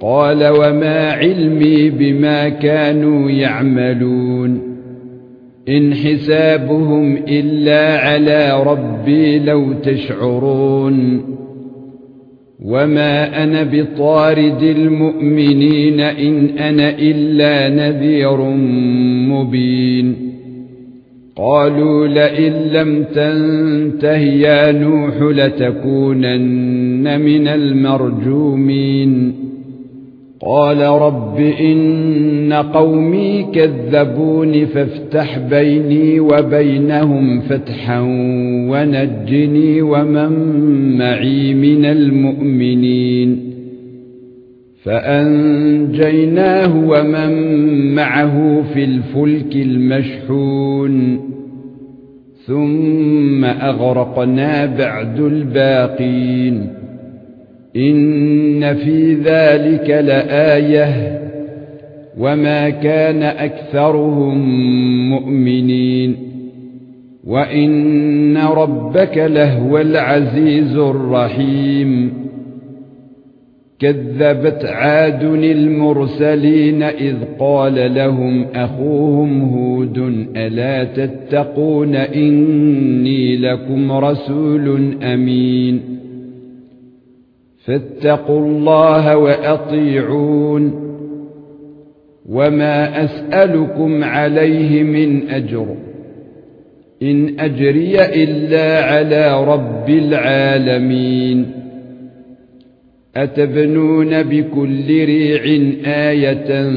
قال وما علمي بما كانوا يعملون إن حسابهم إلا على ربي لو تشعرون وما أنا بطارد المؤمنين إن أنا إلا نذير مبين قالوا لئن لم تنته يا نوح لتكونن من المرجومين قال رب إن قومي كذبون فافتح بيني وبينهم فتحا ونجني ومن معي من المؤمنين فأنجيناه ومن معه في الفلك المشحون ثم أغرقنا بعد الباقين إن في ذلك لآية وما كان أكثرهم مؤمنين وإن ربك لهو العزيز الرحيم كذبت عاد المرسلين إذ قال لهم أخوهم هود ألا تتقون إني لكم رسول أمين فاتقوا الله وأطيعون وما أسألكم عليه من أجر إن أجري إلا على رب العالمين أتبنون بكل ريع آية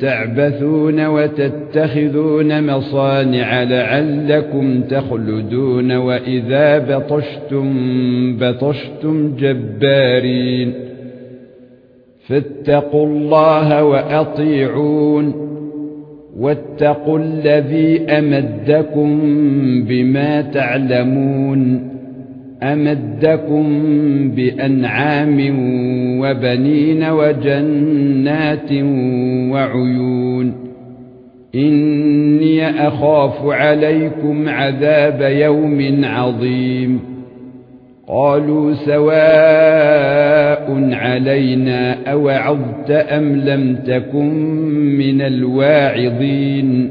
تعبثون وتتخذون مصانع لعلكم تخلدون وإذا بطشتم بطشتم جبارين فاتقوا الله وأطيعون واتقوا الذي أمدكم بما تعلمون أمدكم بأنعام وبنين وجنات وعيون إني أخاف عليكم عذاب يوم عظيم قالوا سواء علينا أوعظت أم لم تكن من الواعظين